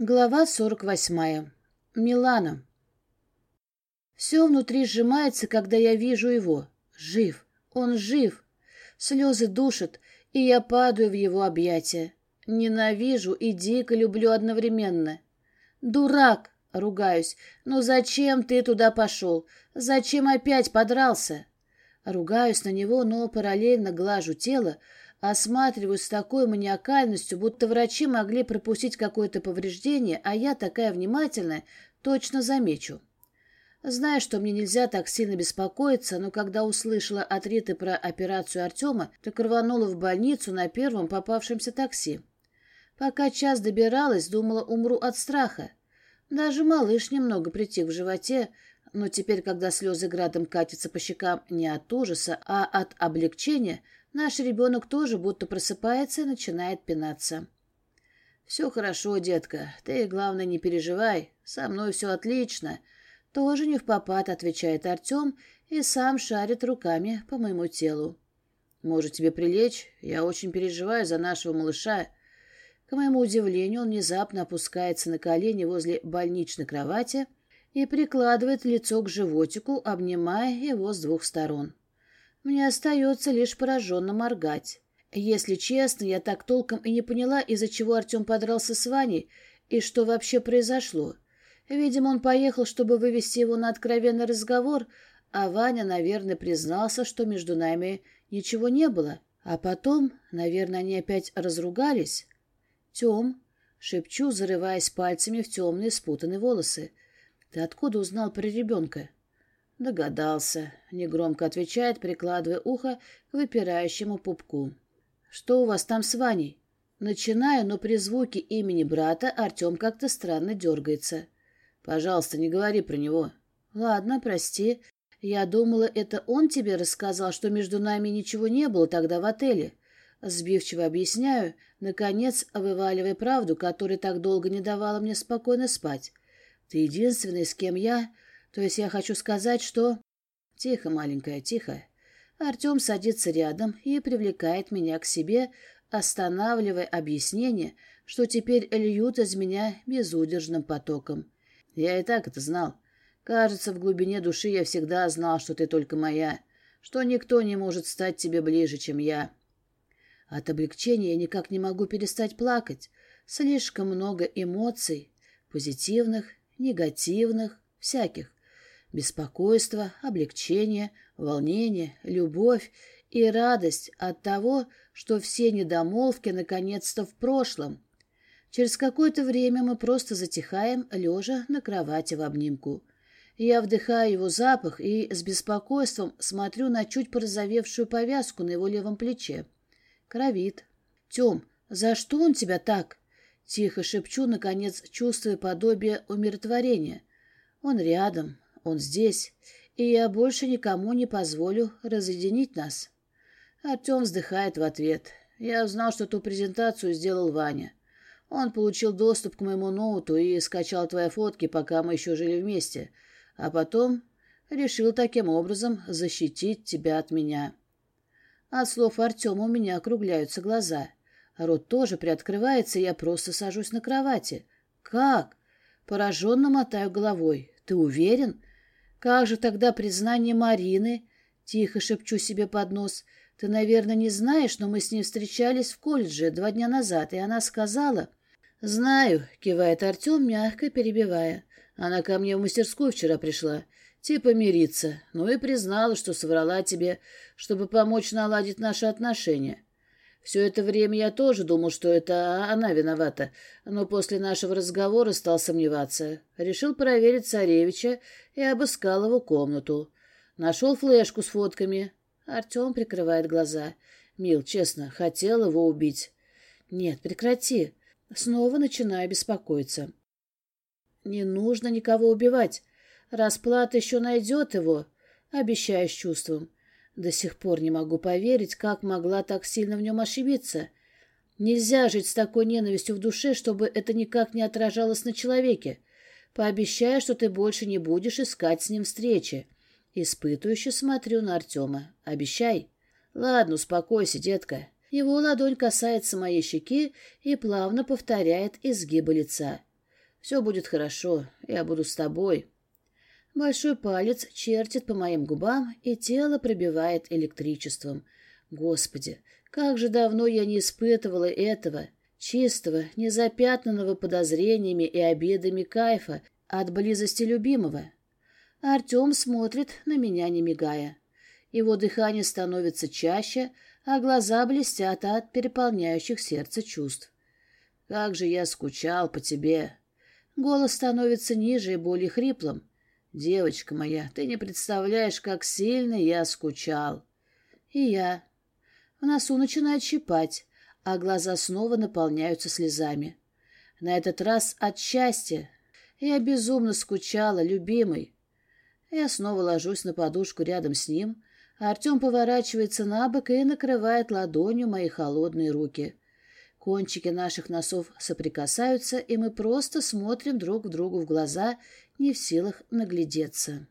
Глава 48. Милана. Все внутри сжимается, когда я вижу его. Жив. Он жив. Слезы душат, и я падаю в его объятия. Ненавижу и дико люблю одновременно. «Дурак!» — ругаюсь. «Ну зачем ты туда пошел? Зачем опять подрался?» Ругаюсь на него, но параллельно глажу тело, Осматриваю с такой маниакальностью, будто врачи могли пропустить какое-то повреждение, а я, такая внимательная, точно замечу. Знаю, что мне нельзя так сильно беспокоиться, но когда услышала от Риты про операцию Артема, так рванула в больницу на первом попавшемся такси. Пока час добиралась, думала, умру от страха. Даже малыш немного притих в животе, но теперь, когда слезы градом катятся по щекам не от ужаса, а от облегчения – Наш ребенок тоже будто просыпается и начинает пинаться. «Все хорошо, детка. Ты, главное, не переживай. Со мной все отлично». Тоже не в попад, отвечает Артем и сам шарит руками по моему телу. «Может, тебе прилечь? Я очень переживаю за нашего малыша». К моему удивлению, он внезапно опускается на колени возле больничной кровати и прикладывает лицо к животику, обнимая его с двух сторон. Мне остается лишь пораженно моргать. Если честно, я так толком и не поняла, из-за чего Артем подрался с Ваней и что вообще произошло. Видимо, он поехал, чтобы вывести его на откровенный разговор, а Ваня, наверное, признался, что между нами ничего не было. А потом, наверное, они опять разругались. «Тем», — шепчу, зарываясь пальцами в темные спутанные волосы, — «ты откуда узнал про ребенка?» Догадался, негромко отвечает, прикладывая ухо к выпирающему пупку. Что у вас там с Ваней? Начинаю, но при звуке имени брата Артем как-то странно дергается. Пожалуйста, не говори про него. Ладно, прости. Я думала, это он тебе рассказал, что между нами ничего не было тогда в отеле. Сбивчиво объясняю, наконец вываливая правду, которая так долго не давала мне спокойно спать. Ты единственный, с кем я... То есть я хочу сказать, что... Тихо, маленькая, тихо. Артем садится рядом и привлекает меня к себе, останавливая объяснение, что теперь льют из меня безудержным потоком. Я и так это знал. Кажется, в глубине души я всегда знал, что ты только моя, что никто не может стать тебе ближе, чем я. От облегчения я никак не могу перестать плакать. Слишком много эмоций, позитивных, негативных, всяких. Беспокойство, облегчение, волнение, любовь и радость от того, что все недомолвки наконец-то в прошлом. Через какое-то время мы просто затихаем, лежа на кровати в обнимку. Я вдыхаю его запах и с беспокойством смотрю на чуть порозовевшую повязку на его левом плече. Кровит. «Тем, за что он тебя так?» Тихо шепчу, наконец, чувствуя подобие умиротворения. Он рядом, он здесь, и я больше никому не позволю разъединить нас. Артем вздыхает в ответ. Я узнал, что ту презентацию сделал Ваня. Он получил доступ к моему ноуту и скачал твои фотки, пока мы еще жили вместе. А потом решил таким образом защитить тебя от меня. От слов Артема у меня округляются глаза. Рот тоже приоткрывается, я просто сажусь на кровати. «Как?» Пораженно мотаю головой. «Ты уверен?» Как же тогда признание Марины? Тихо шепчу себе под нос. Ты, наверное, не знаешь, но мы с ней встречались в колледже два дня назад, и она сказала... «Знаю», — кивает Артем, мягко перебивая. «Она ко мне в мастерскую вчера пришла. Типа мириться. Ну и признала, что соврала тебе, чтобы помочь наладить наши отношения. Все это время я тоже думал, что это она виновата, но после нашего разговора стал сомневаться. Решил проверить царевича и обыскал его комнату. Нашел флешку с фотками. Артем прикрывает глаза. Мил, честно, хотел его убить. Нет, прекрати. Снова начинаю беспокоиться. Не нужно никого убивать. Расплата еще найдет его, обещаю с чувством. До сих пор не могу поверить, как могла так сильно в нем ошибиться. Нельзя жить с такой ненавистью в душе, чтобы это никак не отражалось на человеке. Пообещай, что ты больше не будешь искать с ним встречи. Испытывающе смотрю на Артема. Обещай. Ладно, успокойся, детка. Его ладонь касается моей щеки и плавно повторяет изгибы лица. Все будет хорошо, я буду с тобой. Большой палец чертит по моим губам, и тело пробивает электричеством. Господи, как же давно я не испытывала этого, чистого, незапятнанного подозрениями и обидами кайфа от близости любимого. Артем смотрит на меня, не мигая. Его дыхание становится чаще, а глаза блестят от переполняющих сердце чувств. «Как же я скучал по тебе!» Голос становится ниже и более хриплым. «Девочка моя, ты не представляешь, как сильно я скучал!» И я. В носу начинает щипать, а глаза снова наполняются слезами. На этот раз от счастья. Я безумно скучала, любимый. Я снова ложусь на подушку рядом с ним, а Артем поворачивается на бок и накрывает ладонью мои холодные руки. Кончики наших носов соприкасаются, и мы просто смотрим друг другу в глаза, не в силах наглядеться.